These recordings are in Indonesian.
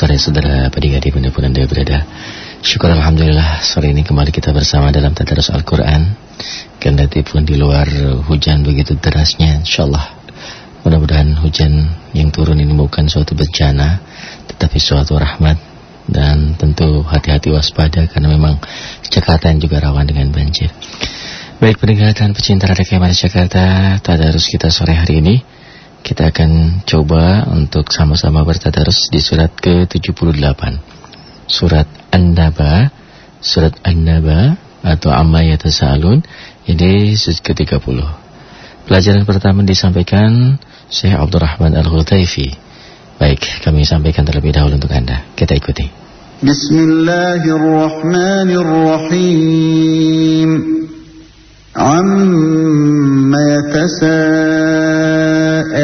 sore saudara pendengar di mana pun anda berada Syukur Alhamdulillah sore ini kembali kita bersama dalam Tadarus Al-Quran. Kendati pun di luar hujan begitu derasnya InsyaAllah. Mudah-mudahan hujan yang turun ini bukan suatu bencana Tetapi suatu rahmat. Dan tentu hati-hati waspada Karena memang Jakarta juga rawan dengan banjir. Baik pendengar dan pecinta Radio KMR Jakarta Tadarus kita sore hari ini kita akan coba untuk sama-sama bertadarus di surat ke-78. Surat An-Naba, surat An-Naba atau Amma yatasalun ini surat ke-30. Pelajaran pertama disampaikan Syekh Abdurrahman Al-Hutaifi. Baik, kami sampaikan terlebih dahulu untuk Anda. Kita ikuti. Bismillahirrahmanirrahim. Amma yatasalun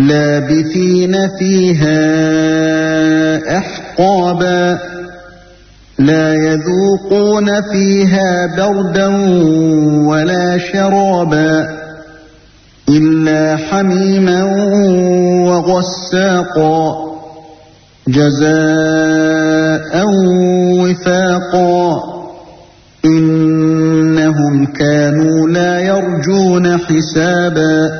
لابثين فيها أحقابا لا يذوقون فيها بردا ولا شرابا إلا حميما وغساقا جزاء وفاقا إنهم كانوا لا يرجون حسابا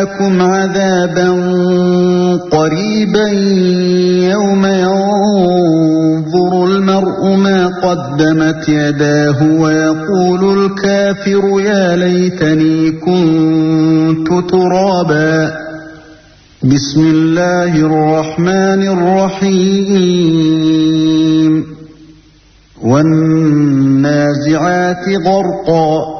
أنذرناكم عذابا قريبا يوم ينظر المرء ما قدمت يداه ويقول الكافر يا ليتني كنت ترابا. بسم الله الرحمن الرحيم. والنازعات غرقا.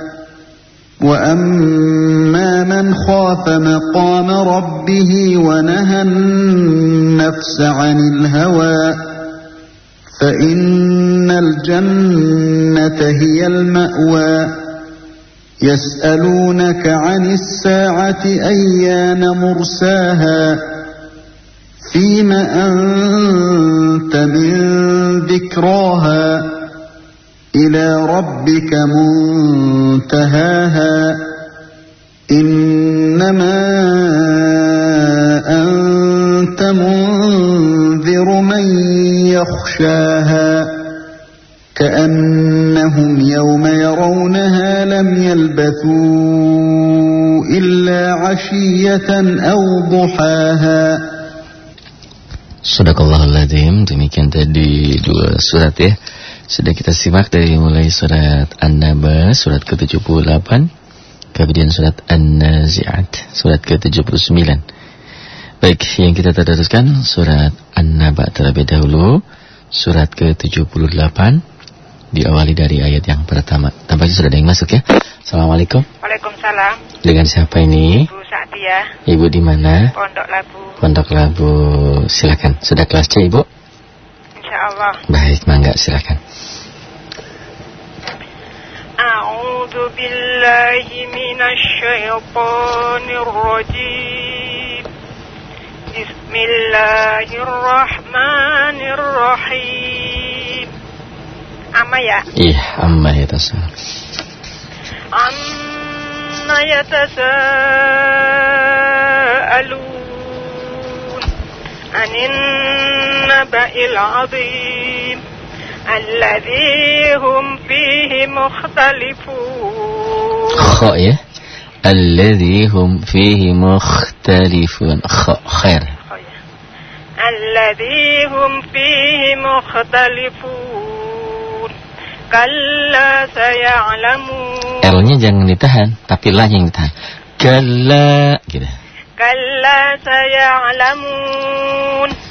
وأما من خاف مقام ربه ونهى النفس عن الهوى فإن الجنة هي المأوى يسألونك عن الساعة أيان مرساها فيم أنت من ذكراها إلى ربك منتهاها إنما أنت منذر من يخشاها كأنهم يوم يرونها لم يلبثوا إلا عشية أو ضحاها. Sadaqallahul Demikian tadi dua surat ya. Sudah kita simak dari mulai surat An-Naba Surat ke-78 Kemudian surat An-Nazi'at Surat ke-79 Baik, yang kita teruskan Surat An-Naba terlebih dahulu Surat ke-78 Diawali dari ayat yang pertama Tampaknya sudah ada yang masuk ya Assalamualaikum Waalaikumsalam Dengan siapa ini? Ibu Saktia Ibu di mana? Pondok Labu Pondok Labu, silakan. Sudah kelas C, Ibu? Insya Allah. Baik, mangga silakan. A'udzu billahi minasyaitonir rajim. Bismillahirrahmanirrahim. Amma ya? Iya, amma ya tasal. Amma yatasaalun عن النبأ العظيم. الذي هم فيه مختلفون. خاء يا الذي هم فيه مختلفون. خير. الذي هم فيه مختلفون. كلا سيعلمون. L-nya jangan ditahan, tapi la yang ditahan. Kalla gitu. كلا سيعلمون.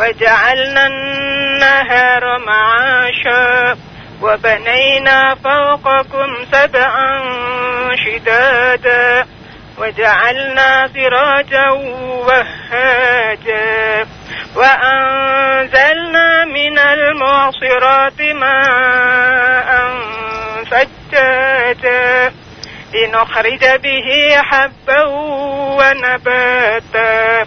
وجعلنا النهار معاشا وبنينا فوقكم سبعا شدادا وجعلنا سراجا وهاجا وأنزلنا من المعصرات ماء ثجاجا لنخرج به حبا ونباتا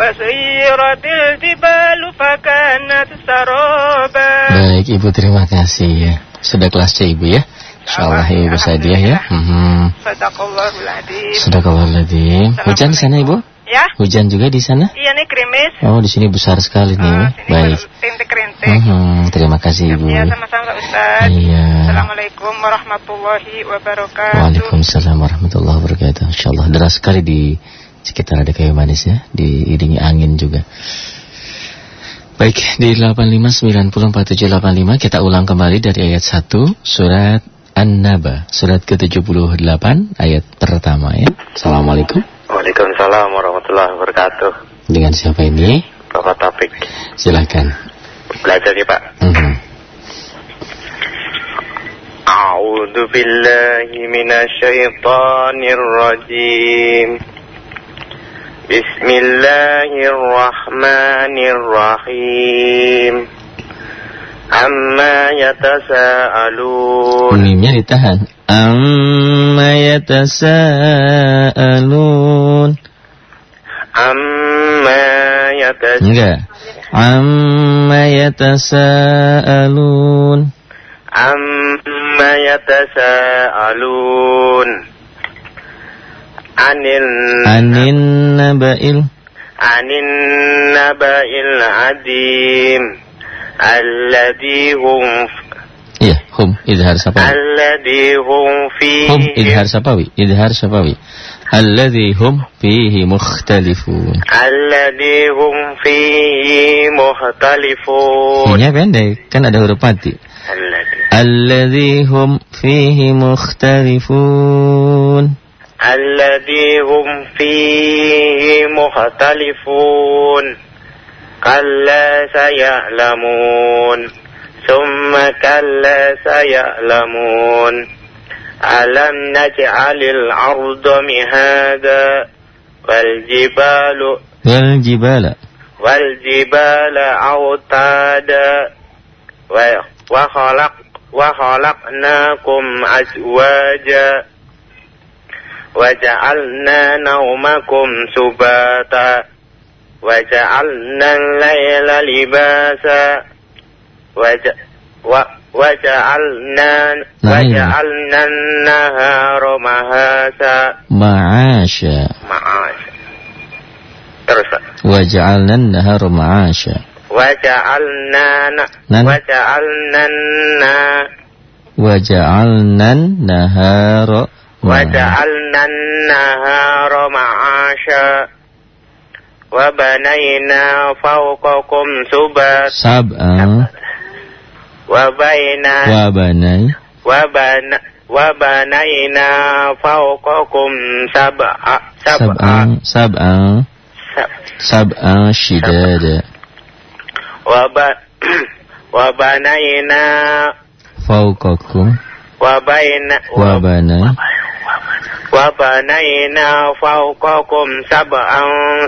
وسيرت الجبال فكانت سرابا Baik Ibu terima kasih ya Sudah kelas C Ibu ya InsyaAllah ya Ibu Sadiah ya hmm. Sadaqallahul adzim Sadaqallahul adzim Hujan di sana Ibu? Ya? Hujan juga di sana? Iya nih krimis. Oh, di sini besar sekali nih. Oh, ya. sini Baik. rintik-rintik. Mhm, terima kasih Ibu. Iya sama-sama Pak Ustaz. Iya. Assalamualaikum warahmatullahi wabarakatuh. Waalaikumsalam warahmatullahi wabarakatuh. Insyaallah deras sekali di sekitar ada kayu manis ya, diiringi angin juga. Baik, di 85904785 kita ulang kembali dari ayat 1 surat An-Naba, surat ke-78 ayat pertama ya. Assalamualaikum. Waalaikumsalam warahmatullahi wabarakatuh. Dengan siapa ini? Bapak Taufik. Silakan. Belajar ya Pak. Mhm. A'udzu billahi minasyaitonir rajim. Bismillahirrahmanirrahim. Amma yatasaalun. Mimnya ditahan. Amma yatasaalun. Amma yatasaalun. Enggak. Amma yatasaalun. Anil Anin naba'il anin naba'il adim alladhi hum Iya, hum idhar sapawi. alladhi hum fihi Hum idhar sapawi, idhar sapawi. Alladhi hum fihi mukhtalifun. alladhi hum fihi mukhtalifun Nya pendek, kan ada huruf mati. Alladhi hum fihi mukhtalifun. Alladhi hum fihi mukhtalifun kalla sayalamun summa kalla sayalamun alam naj'alil arda mihada wal jibalu Wal jibala. wal jibala autada وجعلنا نومكم سباتا. وجعلنا الليل لباسا. وج... و... وجعلنا وجعلنا النهار مهاسا. معاشا. معاشا. وجعلنا النهار معاشا. وجعلنا نن. وجعلنا وجعلنا النهار وجعلنا النهار معاشا وبنينا فوقكم سبات Sab'a وبينا wa banai وبن وبنينا فوقكم سبعا سبعا sab'a sab'a سب- sab'a shidada وب وبنينا fawqakum وبين wa banai وبنينا فوقكم سبعا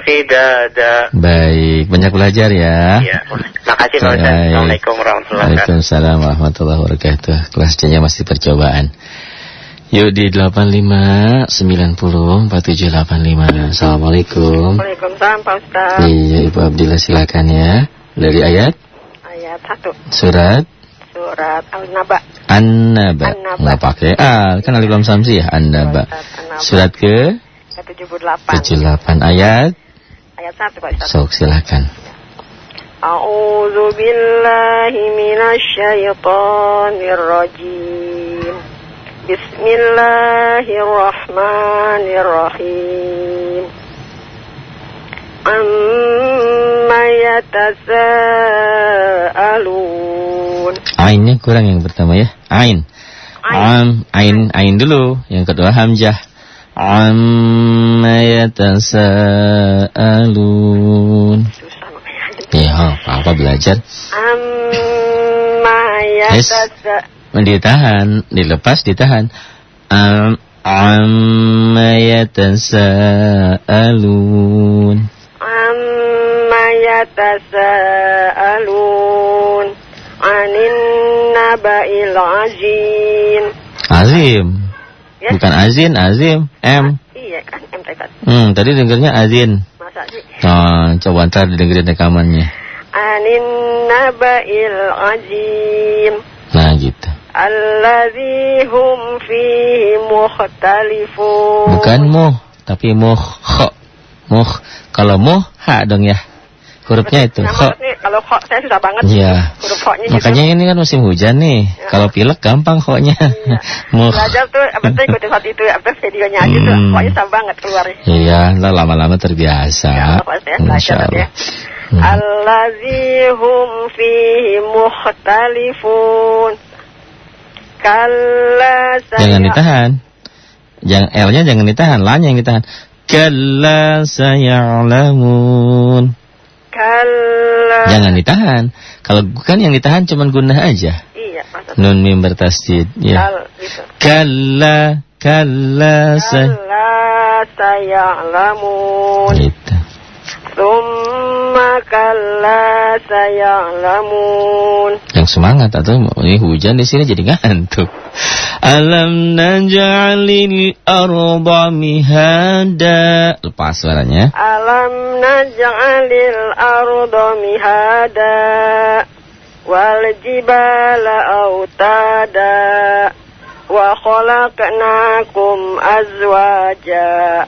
فدادا Baik, banyak belajar ya. Ya, makasih Pak Ustaz. Baik. Assalamualaikum warahmatullahi wabarakatuh. Waalaikumsalam warahmatullahi wabarakatuh. Kelas C-nya masih percobaan. Yuk di 85 90 4785. Assalamualaikum. Waalaikumsalam Pak Ustaz. Iya, Ibu Abdillah silakan ya. Dari ayat Ayat 1 surat Surat. An-Naba. An-Naba. Nggak pakai al, kan alif lam samsi ya An-Naba. Surat ke ke-78. 78 ayat. Ayat 1 Pak Ustaz. Sok silakan. A'udzu billahi minasy syaithanir rajim. Bismillahirrahmanirrahim. Amma yatasaalun. Ainnya kurang yang pertama ya. Ain. Am, ain, ain dulu. Yang kedua hamzah. Amma yatasaalun. Ya, apa belajar? Amma Yes. yatasa Ditahan, dilepas, ditahan. Am, amma yatasaalun. amma yatasaalun anin naba'il azim. Azim. Ya? Bukan azin, azim. M. Iya kan MT kan. Hmm, tadi dengernya azin. Masa sih? Oh, coba ntar didengerin rekamannya. Anin naba'il azim. Nah, gitu. Alladzi hum fihi mukhtalifun. Bukan muh, tapi muh. Muh. Kalau muh, ha dong ya. Hurufnya itu. Kho. nih, kalau kok saya susah banget. Iya. Huruf koknya gitu. Makanya ini kan musim hujan nih. Ya. Kalau pilek gampang koknya. Iya. Muh. Belajar tuh, apa tuh ikutin saat itu, apa videonya aja tuh, Hmm. pokoknya susah banget keluarnya. Iya, ntar lama-lama terbiasa. Ya, apa saya belajar ya. Hmm. Allazi hum fihi mukhtalifun. Kalla. Jangan ditahan. Jangan L-nya jangan ditahan, La-nya yang ditahan. Kalla sayalamun. Kalla. Jangan ditahan. Kalau kan yang ditahan cuman gunah aja. Iya, maksudnya. Nun mim bertasdid. Ya. Kal, gitu. Kalla, kalla say. Kalla sayalamun. Gitu. Summa kalla sayalamun. Yang semangat atau ini hujan di sini jadi ngantuk. Alam naj'alil arda mihada. Lepas suaranya. Alam naj'alil arda mihada wal jibala autada wa khalaqnakum azwaja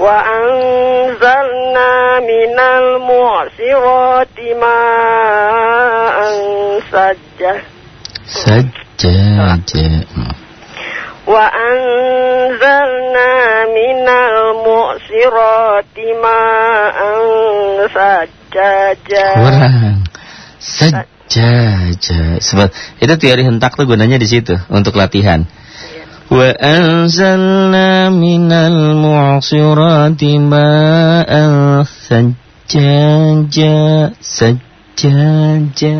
وأنزلنا من المعصرات ماء سجا Sajaja. وأنزلنا من المعصرات ماء سجاجا Kurang. Sajaja. Sebab itu teori hentak tuh gunanya di situ untuk latihan. Wa anzalna minal mu'sirati ma'an sajaja sajaja.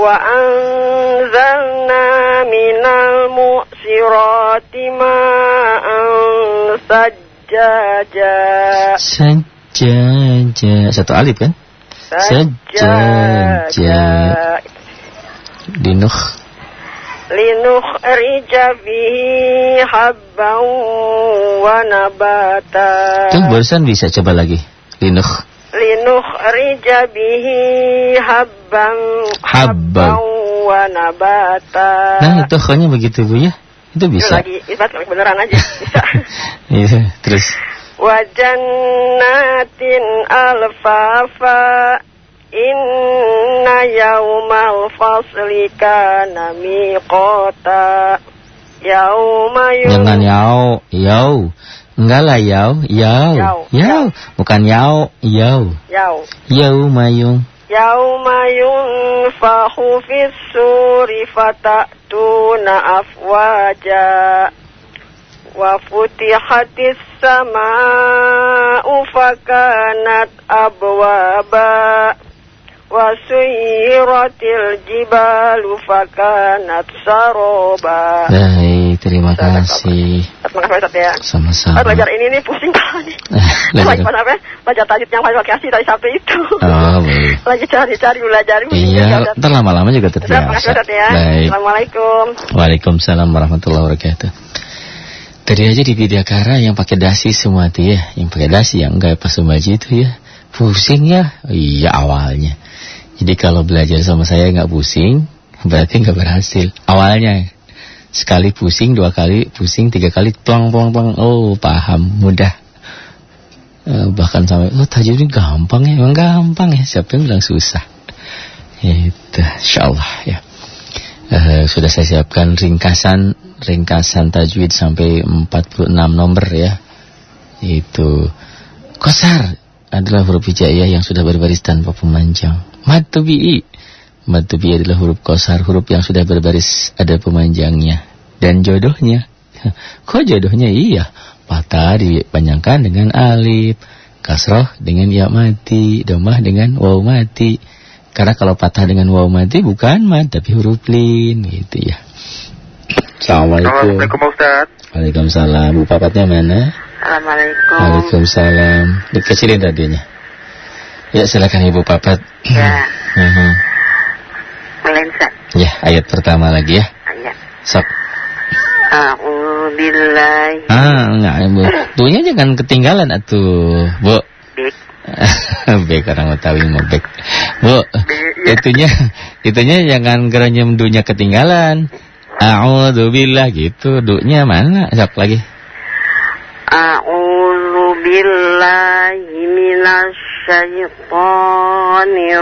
وأنزلنا من المعصرات ماء سجاجا Sajaja. Satu alif kan? سجاجا. Dinuh. لنخرج به حبا ونباتا Tuh barusan bisa coba lagi. Dinuh. لنخرج به حبا حبا. ونباتا Nah itu khonya begitu Bu ya. Itu Itu bisa. lagi isbat beneran aja bisa Iya, terus. وجنات inna yaumal fasli kana miqata. Yauma yu jangan yau yau. Enggak lah yau yau. Yau, bukan yau yau. Yau. Yauma yum yauma yunfahu fis fissuri fatatuna afwaja. Wa futihatis sama'u fakanat abwaba. Wasuyiratil jibalu fakanat saroba. Baik, terima kasih. Terima kasih Ustaz ya. Sama-sama. Belajar ini nih pusing banget nih. Belajar apa ya? Belajar Tajwid yang paling kasih dari sampai itu. Oh, boleh. Lagi cari-cari belajar. Iya, entar lama-lama juga terbiasa. Ya, terima kasih Ustaz ya. Baik. Assalamualaikum. Waalaikumsalam warahmatullahi wabarakatuh. Tadi aja di Bidakara yang pakai dasi semua tuh ya, yang pakai dasi yang enggak pas itu ya. Pusing ya, iya awalnya. Jadi kalau belajar sama saya nggak pusing, berarti nggak berhasil. Awalnya sekali pusing, dua kali pusing, tiga kali plong plong plong. Oh paham, mudah. Eh, bahkan sampai oh tajwid ini gampang ya, emang gampang ya. Siapa yang bilang susah? Itu, insyaallah ya. Eh, sudah saya siapkan ringkasan ringkasan tajwid sampai 46 nomor ya. Itu kosar adalah huruf hijaiyah yang sudah berbaris tanpa pemanjang. Mad tabi'i. Mad tabi'i adalah huruf kosar, huruf yang sudah berbaris ada pemanjangnya. Dan jodohnya. Kok jodohnya iya? Patah dipanjangkan dengan alif, kasroh dengan ya mati, domah dengan waw mati. Karena kalau patah dengan waw mati bukan mad tapi huruf lin gitu ya. Assalamualaikum. Assalamualaikum Ustaz. Waalaikumsalam. Bu papatnya mana? Assalamualaikum. Waalaikumsalam. Dikecilin radionya. Ya silakan Ibu papat. Ya. Mhm. lensa. Ya, ayat pertama lagi ya. Ayat. Sok. A'udzubillahi Ah, enggak, Bu. Dunya jangan ketinggalan atuh, Bu. bik. bek orang Betawi mau bek. Bu, Bek, ya. itunya itunya jangan kerenyem dunya ketinggalan. A'udzubillah gitu, dunya mana? Sok lagi. A'udzubillahi minasyaitonir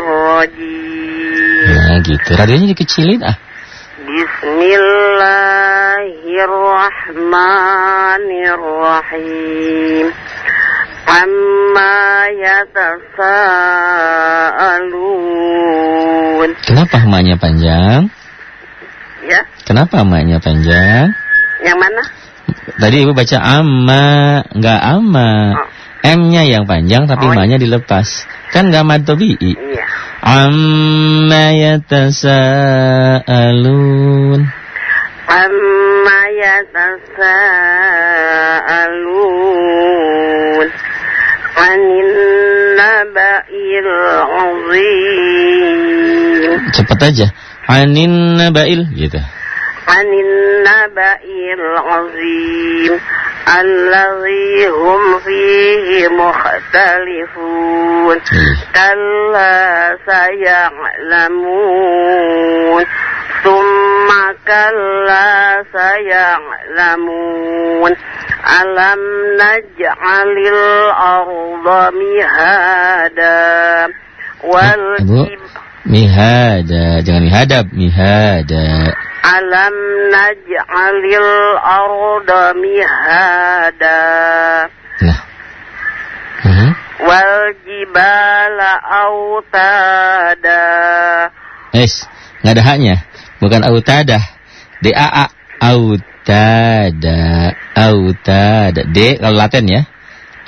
rajim. Nah, gitu. Radionya dikecilin ah. Bismillahirrahmanirrahim. Amma yatasaalun. Kenapa emaknya panjang? Ya, Kenapa emaknya panjang? yang mana? Tadi ibu baca amma, enggak amma. Oh. M-nya yang panjang tapi oh, M-nya dilepas. Kan gak mad tabi'i. Iya. Amma yatasa'alun. Amma yatasa'alun. Anin naba'il azim. Cepat aja. Anin naba'il gitu. Anin naba'il azim. الذي هم فيه مختلفون Ih. كلا سيعلمون ثم كلا سيعلمون ألم نجعل الأرض مهادا والجبال Mihada, jangan mihadab, mihada. ألم نجعل الأرض مهادا Nah. Mhm. والجبال أوتادا Es, nggak ada haknya. Bukan autadah. D-A-A. Autada. Autada. D kalau laten ya.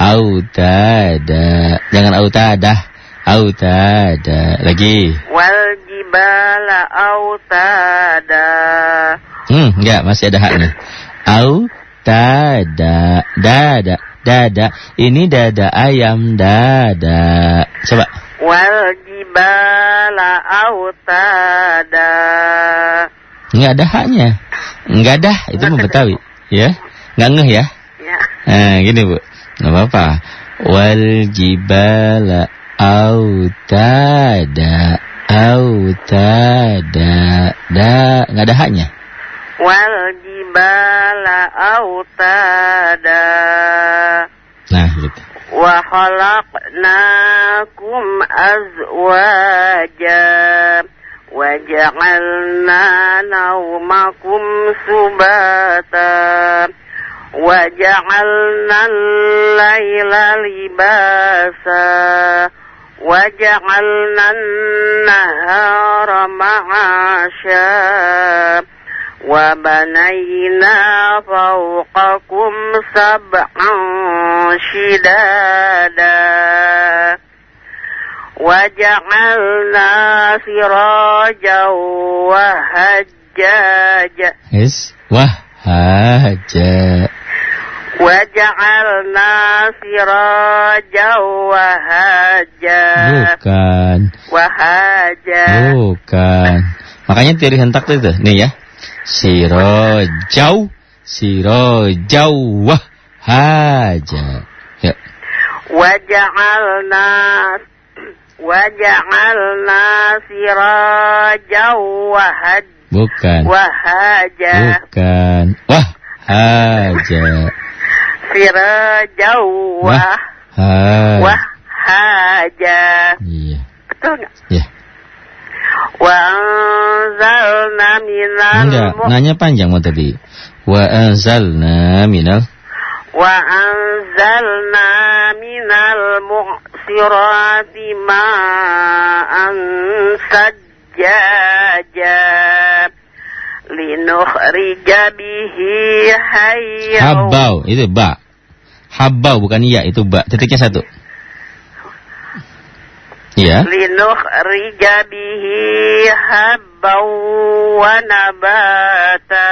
Autada. Jangan autadah. autada. Lagi. Wal jibala autada. Hmm, enggak, masih ada hak nih. Autada. Dada. Dada. Ini dada ayam dada. Coba. Wal jibala autada. Enggak ada haknya. Enggak ada, itu mah Ya. Enggak ngeh ya? Ya. Nah, gini, Bu. Enggak apa-apa. Wal jibala autada autada da enggak ada haknya. والجبال أوتادا Nah, gitu. وخلقناكم أزواجا وجعلنا نومكم سباتا وجعلنا الليل لباسا وجعلنا النهار معاشا وبنينا فوقكم سبعا شدادا وجعلنا سراجا وهجاجا Yes. Wah, Waja'alna sirajan wahaja. Bukan. Wahaja. Bukan. Makanya tiri hentak itu nih ya. Sirojau sirojau wahaja. Ya. Waja'alna Waja'alna sirajau wahaja. Bukan. Wahaja. Bukan. Wahaja. Siraja wah wah haja. Iya. Betul nggak? Iya. Wa anzalna minal Enggak, nanya panjang mau tadi. Wa anzalna minal Wa anzalna minal mu'sirati ma'an sajjaja linukhrija bihi hayya. Habbau, itu ba. Habau bukan iya, itu ba. Titiknya satu. Iya. Linukhrija bihi habau wa nabata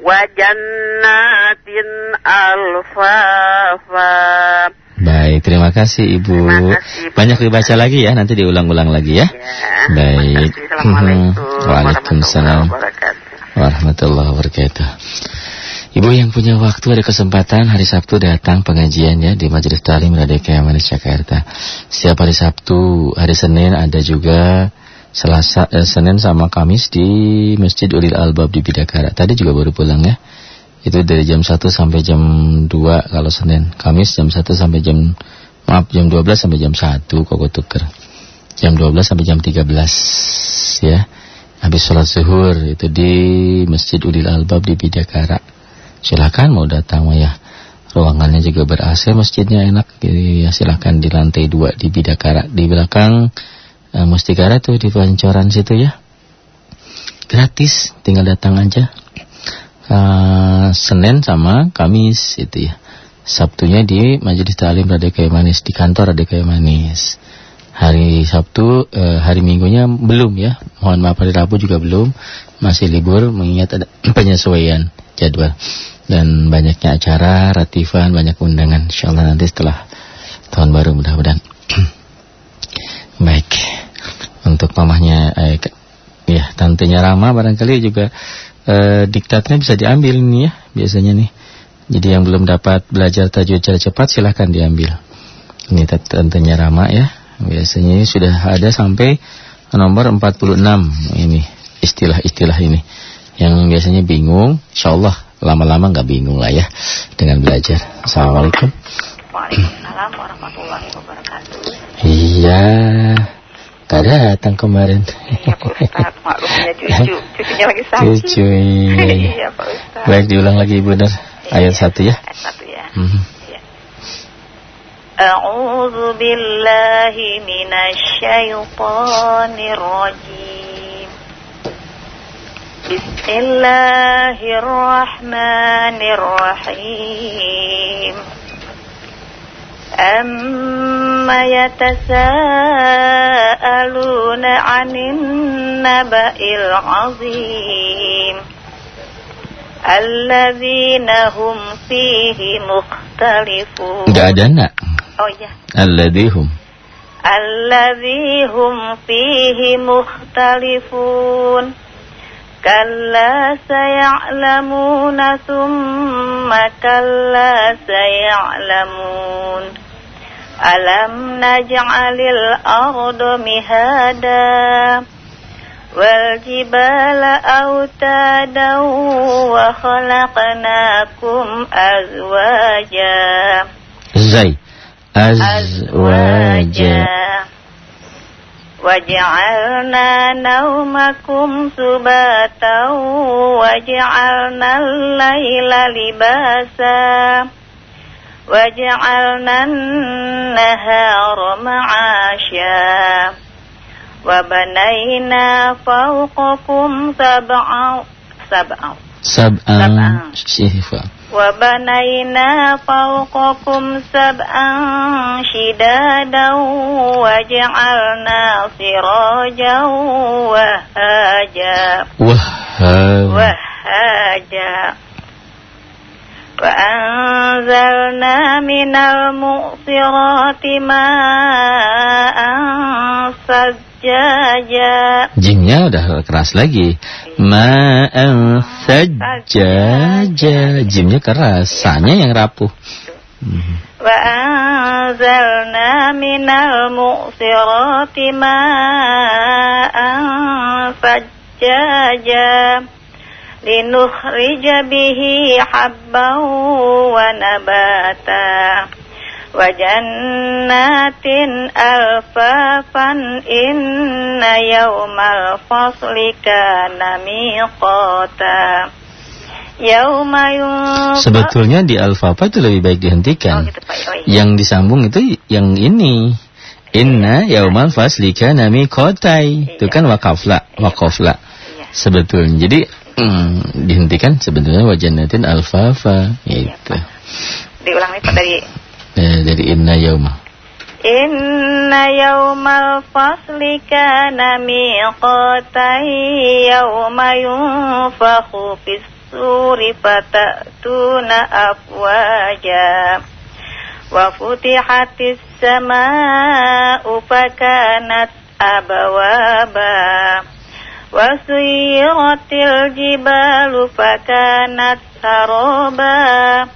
wa jannatin alfafa. Baik, terima kasih Ibu. Terima kasih, Bu. Banyak dibaca lagi ya, nanti diulang-ulang lagi ya. Ya. Baik. Mhm. Waalaikumsalam. warahmatullahi wabarakatuh. Ibu yang punya waktu ada kesempatan hari Sabtu datang pengajian ya di Majelis Talim Radika Manis Jakarta. Setiap hari Sabtu, hari Senin ada juga Selasa, eh, Senin sama Kamis di Masjid Ulil Albab di Bidakara. Tadi juga baru pulang ya. Itu dari jam 1 sampai jam 2 kalau Senin. Kamis jam 1 sampai jam maaf jam 12 sampai jam 1 kok tuker. Jam 12 sampai jam 13 ya. Habis sholat zuhur itu di Masjid Ulil Albab di Bidakara. Silakan mau datang ya. Ruangannya juga ber AC, masjidnya enak. Jadi ya silakan di lantai 2 di Bidakara. Di belakang eh, Mustikara tuh di pancoran situ ya. Gratis, tinggal datang aja. Eh, Senin sama Kamis itu ya. Sabtunya di Majelis Ta'lim Radikaya Manis di kantor Radikaya Manis. Hari Sabtu, eh, hari Minggunya belum ya. Mohon maaf hari Rabu juga belum. Masih libur mengingat ada penyesuaian jadwal. Dan banyaknya acara, ratifan, banyak undangan. Insyaallah nanti setelah tahun baru mudah-mudahan. Baik. Untuk mamahnya eh, ya tantenya Rama barangkali juga eh, diktatnya bisa diambil nih ya biasanya nih. Jadi yang belum dapat belajar tajwid secara cepat silahkan diambil. Ini tantenya Rama ya. Biasanya ini sudah ada sampai nomor 46 ini istilah-istilah ini. Yang biasanya bingung, insyaallah lama-lama nggak bingung lah ya dengan belajar. Assalamualaikum. Waalaikumsalam warahmatullahi wabarakatuh. Iya, gak datang kemarin. Ya Pak Ustaz, maklum punya cucu. Cucunya lagi sakit. Cucu, iya, iya. Iya Pak Ustaz. Baik diulang lagi Ibu Nur. Ayat Iya. satu ya. Ayat satu ya. Mhm. أعوذ بالله من الشيطان الرجيم بسم الله الرحمن الرحيم أما يتساءلون عن النبأ العظيم الذين هم فيه مختلفون nak. Oh ya Alladihum. الذي هم فيه مختلفون كلا سيعلمون ثم كلا سيعلمون ألم نجعل الأرض مهادا والجبال أوتادا وخلقناكم أزواجا Zai. Azwaja. وجعلنا نومكم سباتا وجعلنا الليل لباسا وجعلنا النهار معاشا وبنينا فوقكم سبعا سبعا Sab'an. Syifa. وبنينا فوقكم سبعا شدادا وجعلنا سراجا وهاجا Wahhab. وهاجا وأنزلنا من المؤصرات ماء ثجاجا Jimnya udah keras lagi. Ma'an sajaja Jimnya keras Sanya yang rapuh. Wa anzalna minal mu'sirati ma'an sajaja Linukhrija bihi habban wa nabata. وجنات ألفافا إن يوم الفصل كان ميقاتا يوم ينفخ Sebetulnya di alfafa itu lebih baik Oh dihentikan. gitu Pak oh, iya. Yang disambung itu yang ini. Inna yaumal faslika nami kotai. Itu kan wakafla, wakafla. Iya. Sebetulnya. Jadi mm, dihentikan sebetulnya wajanatin alfafa. Itu. Diulang nih Pak dari eh, dari Inna Yauma. Inna yawmal fasli kana miqatai yawma yunfakhu fis suri fatatuna afwaja wa futihatis sama'u fakanat abawaba Wasuyiratil jibalu fakanat saroba.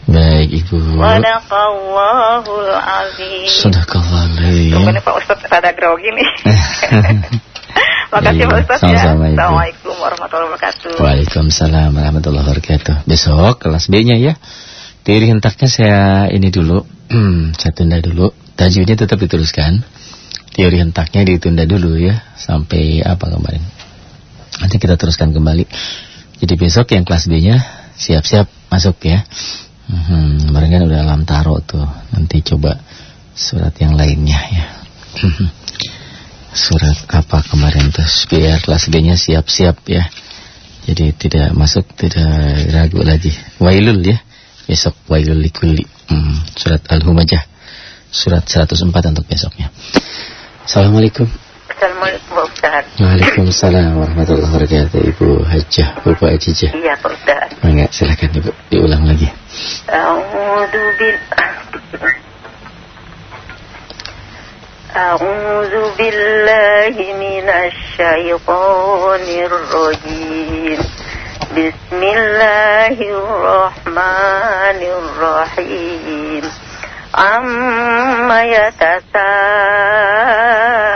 Baik Ibu Sadaqallahul azim. Sadaqallah Rupanya Pak Ustaz ada grogi nih. Makasih Pak iya, Ustaz ya. Assalamualaikum warahmatullahi wabarakatuh. Waalaikumsalam warahmatullahi wabarakatuh. Besok kelas B-nya ya. Jadi hentaknya saya ini dulu. Saya tunda dulu. Tajwidnya tetap dituliskan Teori hentaknya ditunda dulu ya. Sampai apa kemarin? Nanti kita teruskan kembali. Jadi besok yang kelas B-nya siap-siap masuk ya. Hmm, kemarin kan udah alam taro tuh. Nanti coba surat yang lainnya ya. surat apa kemarin tuh biar kelas B-nya siap-siap ya. Jadi tidak masuk tidak ragu lagi. Wailul ya. Besok wailul likulli. Hmm, surat Al-Humajah. Surat 104 untuk besoknya. Assalamualaikum. Assalamualaikum Pak Ustadz. Waalaikumsalam warahmatullahi wabarakatuh. Ibu Hajah, Bapak Ajijah. Iya Pak Ustadz. Enggak, silakan Ibu diulang lagi. A'udzu bil A'udzu billahi minasy syaithanir rajim. Bismillahirrahmanirrahim. Amma yatasaalun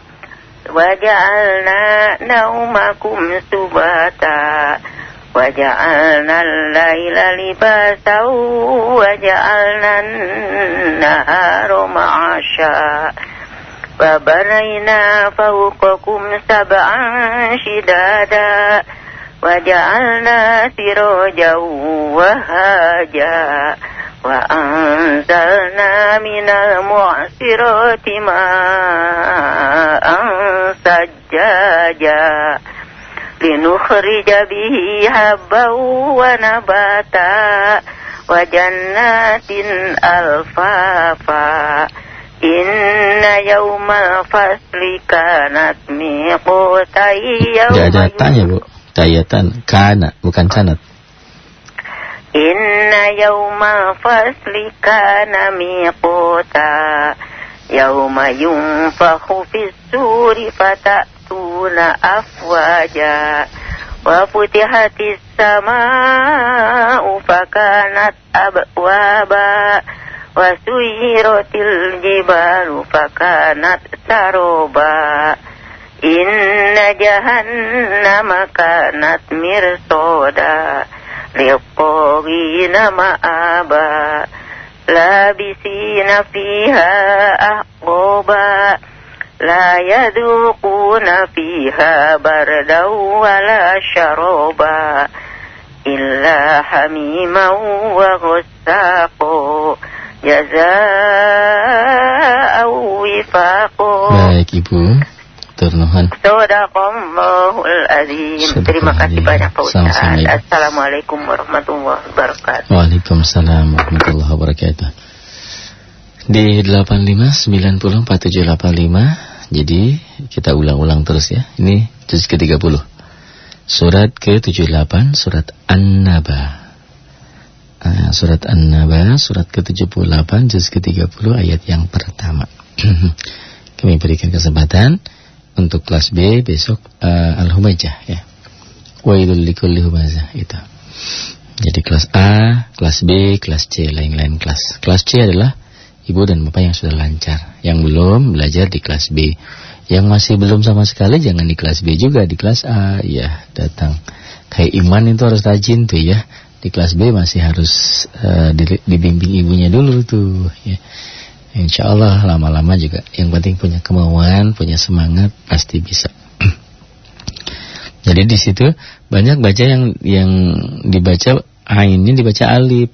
وجعلنا نومكم سباتا وجعلنا الليل لباسا وجعلنا النهار معاشا وبنينا فوقكم سبعا شدادا وجعلنا سراجا وهاجا وأنزلنا من المعصرات ماء سجاجا لنخرج به هبا ونباتا وجنات ألفافا إن يوم الفصل كانت ميقوتا Enggak يوم ada tanya Bu. Tayatan kana bukan sanat. إن يوم الفصل كان ميقوتا يوم ينفخ في السور فتأتون أفواجا وفتحت السماء فكانت أبوابا وسيرت الجبال فكانت سرابا إن جهنم كانت مرصادا للطاغين مآبا لابسين فيها أحقابا لا يذوقون فيها بردا ولا شرابا إلا حميما وغساقا جزاء وفاقا Baik Ibu. Turnuhan. Sadaqallahul azim. Terima kasih banyak Pak Ustaz. Assalamualaikum warahmatullahi wabarakatuh. Waalaikumsalam warahmatullahi wabarakatuh. Di 85904785. Jadi kita ulang-ulang terus ya. Ini juz ke-30. Surat ke-78 surat An-Naba. Ah, surat An-Naba surat ke-78 juz ke-30 ayat yang pertama. Kami berikan kesempatan untuk kelas B besok eh, Al-Humajah ya. Wailul likulli humazah itu. Jadi kelas A, kelas B, kelas C, lain-lain kelas. Kelas C adalah ibu dan bapak yang sudah lancar. Yang belum belajar di kelas B. Yang masih belum sama sekali jangan di kelas B juga, di kelas A. Ya, datang. Kayak iman itu harus rajin tuh ya. Di kelas B masih harus di- dibimbing ibunya dulu tuh ya. Insya Allah lama-lama juga. Yang penting punya kemauan, punya semangat, pasti bisa. Jadi di situ banyak baca yang yang dibaca ainnya dibaca alif.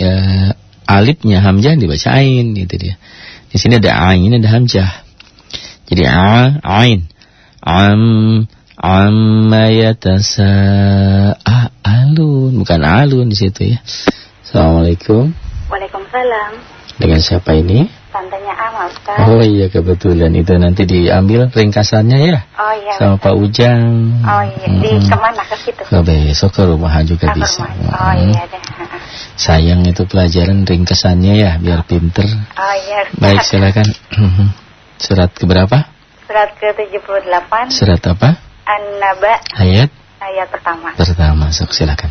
Ya alifnya hamzah dibaca ain gitu dia. Di sini ada ain, ada hamzah. Jadi a ain. Am amma yatasaalun bukan alun di situ ya. Assalamualaikum. Waalaikumsalam. Dengan siapa ini? Tantenya Ama, Ustaz. Oh iya kebetulan itu nanti diambil ringkasannya ya Oh iya. sama Ustaz. Pak Ujang. Oh iya. Di Mm-mm. ke mana ke situ? Ke besok ke rumah juga ke bisa. rumah. Oh iya deh. Sayang itu pelajaran ringkasannya ya biar pinter. Oh iya. Ustaz. Baik silakan. Surat keberapa? Surat ke-78 Surat apa? An-Naba Ayat ayat pertama. pertama. Sok silakan.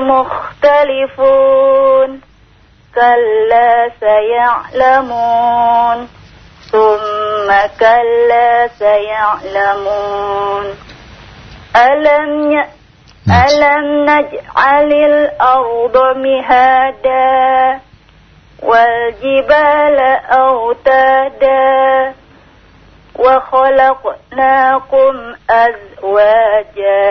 مختلفون كلا سيعلمون. ثم كلا سيعلمون. ألم ي... ألم نجعل الأرض مهادا والجبال أوتادا وخلقناكم أزواجا.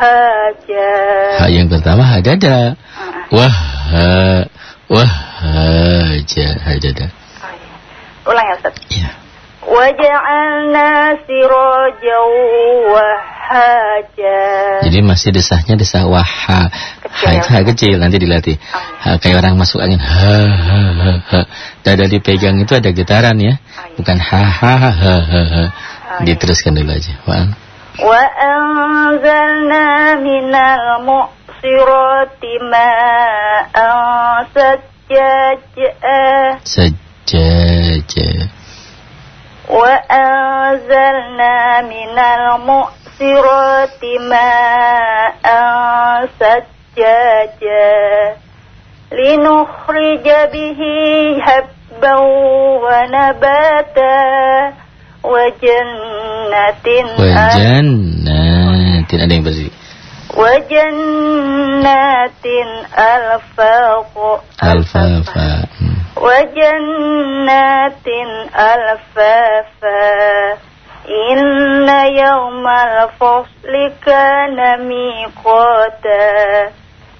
saja. Hak yang pertama hadada. Wah, wah, haja, hadada. Ulang ya Ustaz. Iya. Waja'alna sirajau wahaja. Jadi masih desahnya desah waha. Hai iya. ha kecil nanti dilatih. Ya. Ah. Ha, kayak orang masuk angin. Ha, ha, ha, ha. Dada dipegang itu ada getaran ya. Ah, iya. Bukan ha ha ha ha. ha. Ah, iya. Diteruskan dulu aja. Wa anzalna minal muqsirati ma'an sajjaja. Wa anzalna minal muqsirati ma'an sajjaja. ثجاجا لنخرج به هبا ونباتا وجنة Wajannatin ada yang berdiri. وجنات ألفاق Alfafa. Hmm. وجنات ألفافا إن يوم الفصل كان ميقاتا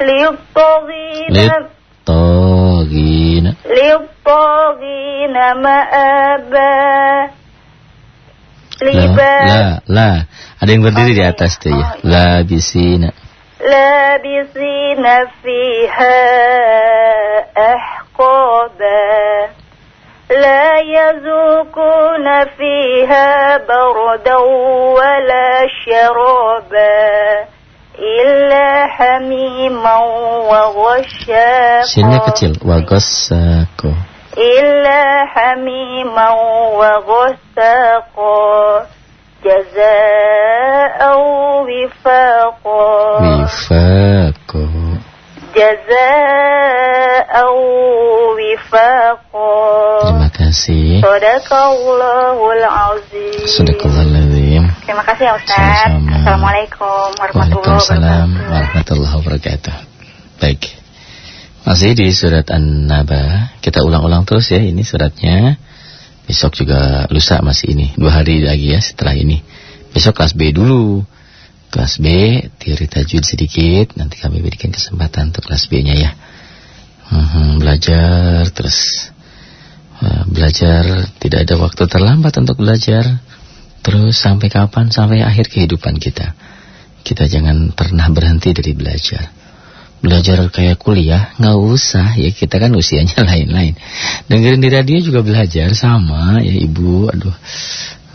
للطاغين للطاغين للطاغين مآبا Liba. La, la. Ada yang berdiri oh, di atas tuh ya. Oh, la bisina. La bisina fiha ahqaba. La yazukuna fiha bardan wala syaraba. إلا حميما وغشاقا Sinnya kecil. Wagosako. إلا حميما وغساقا جزاء وفاقا Wifako. جزاء وفاقا Terima kasih. صدق الله العظيم Sadaqallahul azim. Terima kasih ya Ustaz Sama-sama. Assalamualaikum warahmatullahi Waalaikumsalam wabarakatuh. warahmatullahi wabarakatuh. Baik. Masih di surat An-Naba. Kita ulang-ulang terus ya ini suratnya. Besok juga lusa masih ini. Dua hari lagi ya setelah ini. Besok kelas B dulu. Kelas B, teori tajwid sedikit. Nanti kami berikan kesempatan untuk kelas B-nya ya. Mhm, belajar terus. Eh, belajar tidak ada waktu terlambat untuk belajar. Terus sampai kapan? Sampai akhir kehidupan kita. Kita jangan pernah berhenti dari belajar. Belajar kayak kuliah nggak usah ya kita kan usianya lain-lain. Dengerin di radio juga belajar sama ya ibu. Aduh,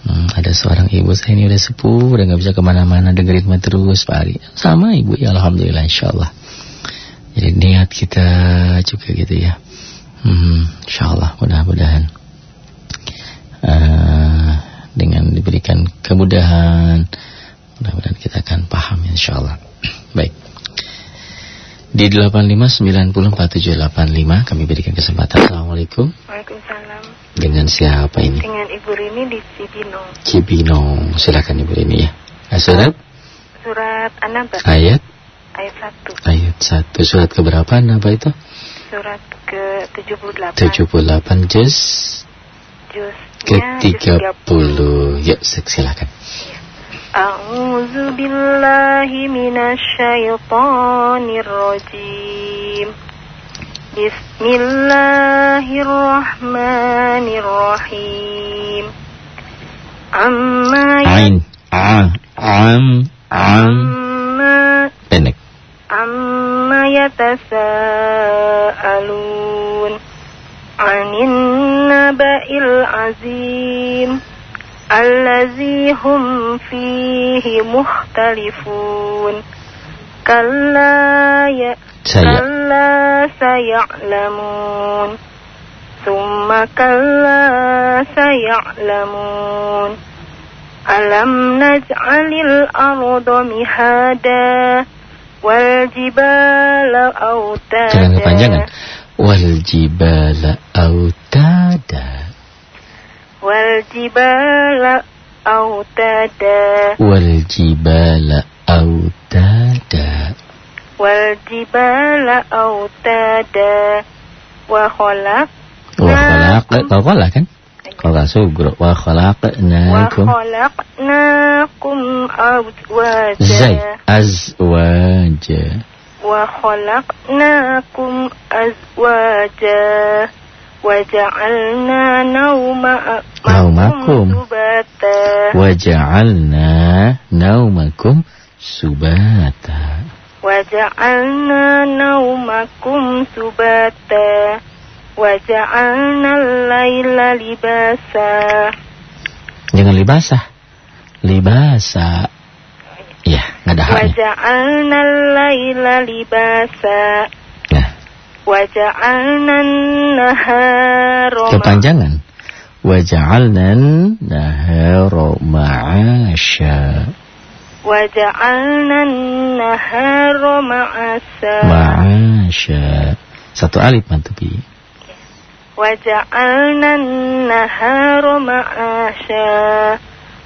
Hmm, ada seorang ibu saya ini udah sepuh, udah nggak bisa ke mana-mana dengerin mah terus Pak Ari. Sama ibu ya Alhamdulillah Insya Allah. Jadi niat kita juga gitu ya. Hmm, Insya Allah mudah-mudahan eh, dengan diberikan kemudahan, mudah-mudahan kita akan paham Insya Allah. Baik. Di 85904785 kami berikan kesempatan. Assalamualaikum. Waalaikumsalam. Dengan siapa ini? Dengan Ibu Rini di Cibinong. Cibinong. Silakan Ibu ini ya. Ah, Surat Surat An-Naba ayat ayat 1. ayat 1 surat keberapa apa itu? Surat ke-78. 78 juz Ke juz 30. Ya, silakan. A'udzu billahi minasyaitonir rajim. Bismillahirrahmanirrahim. Amma Ain, a, am, am, pendek. amma yatasaalun 'anin naba'il 'azim allazi hum fihi mukhtalifun. Kalla ya Saya. kalla saya'lamun. Thumma kalla saya'lamun. Alam naj'alil arda mihada wal jibala autada Jangan kepanjangan. Wal jibala autada. wal jibala autada Wal jibala autada. wal jibala autada wa khalaq Wa khalaq, wa khalaq kan? Khalaq sugro. Wa wa khalaqnakum. khalaqnakum azwaja Zai. Azwaja. wa khalaqnakum azwaja wa ja'alna nawma Naumakum. subata Waja'alna naumakum subata. وجعلنا نومكم سباتا وجعلنا الليل لباسا Jangan libasah. Libasa. Nada Waja'alna laila libasa. Ya. Waja'alna nahara. Kepanjangan. Waja'alna nahara ma'asha. Waja'alna nahara ma'asha. Ma'asha. Satu alif mantubi. Waja'alna nahara ma'asha.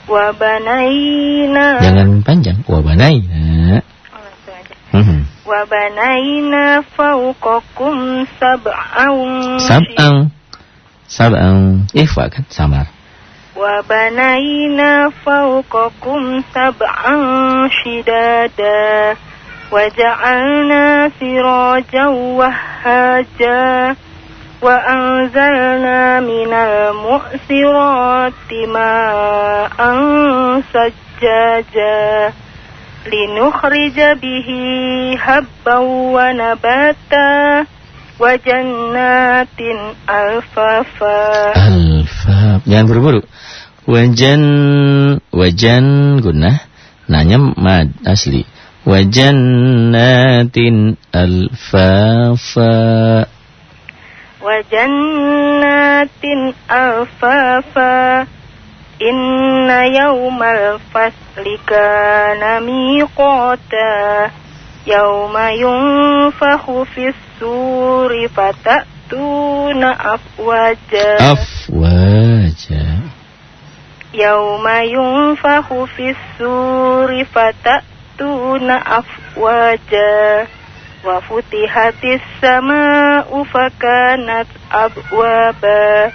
Wabanaina. Jangan panjang. Wabanaina. Oh, mhm. Wabanaina fauqakum sab'an. Sab'an. Sab'an. Ikhfa kan samar. Wabanaina fauqakum sab'an shidada. Wajalna sirajan wahajah. وأنزلنا من المؤسرات ماء سجاجا لنخرج به هبا ونباتا وجنات ألفافا Alfa. Jangan buru-buru. Wajan. Wajan gunnah. Nanya mad asli. Wajannatin alfafa. وجنات ألفافا إن يوم الفصل كان ميقاتا يوم ينفخ في السور فتأتون أفواجا Afwaja. Yauma yunfahu fis suri fatatuna afwaja wa futihatis sama'u fakanat abwaba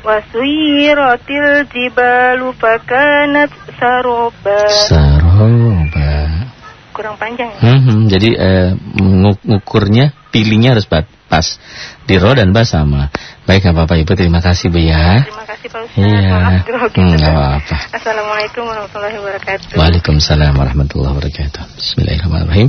wa suyiratil jibalu fakanat saroba Saroba. kurang panjang ya? Hmm, hmm, jadi eh, mengu- ngukurnya pilihnya harus pa- pas di ro dan ba sama. Baik nggak apa-apa Ibu, terima kasih Bu ya. terima kasih Pak Ustaz Iya. maaf grogi Hmm, nggak apa-apa. Assalamualaikum warahmatullahi wabarakatuh Waalaikumsalam warahmatullahi wabarakatuh. Bismillahirrahmanirrahim.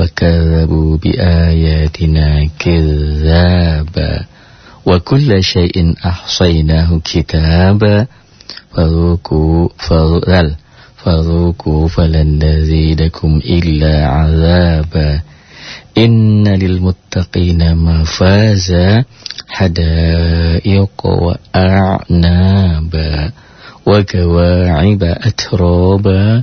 وكذبوا بآياتنا كذابا وكل شيء أحصيناه كتابا فذوقوا فذل فذوقوا فلن نزيدكم إلا عذابا. إن للمتقين مفازا حدائق وأعنابا وكواعب أترابا.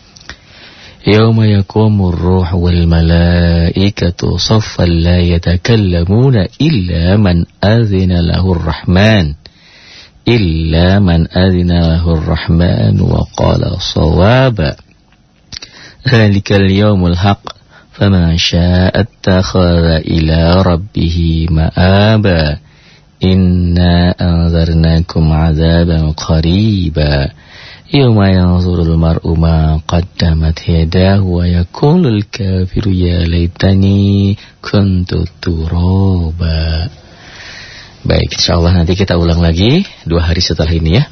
يوم يقوم الروح والملائكة صفا لا يتكلمون إلا من أذن له الرحمن. إلا من أذن له الرحمن وقال صوابا. ذلك اليوم الحق. فمن شاء اتخذ إلى ربه مآبا. إنا أنذرناكم عذابا قريبا. يوم ينظر المرء ما قدمت يداه ويقول الكافر يا ليتني كنت ترابا Baik, insya Allah nanti kita ulang lagi dua hari setelah ini ya.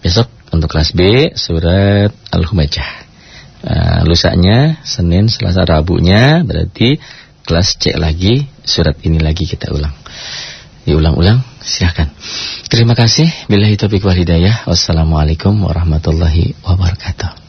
Besok untuk kelas B surat Al-Humajah. Uh, lusanya Senin, Selasa, Rabunya berarti kelas C lagi surat ini lagi kita ulang. Diulang-ulang, silahkan. Terima kasih. Bila itu wal hidayah. Wassalamualaikum warahmatullahi wabarakatuh.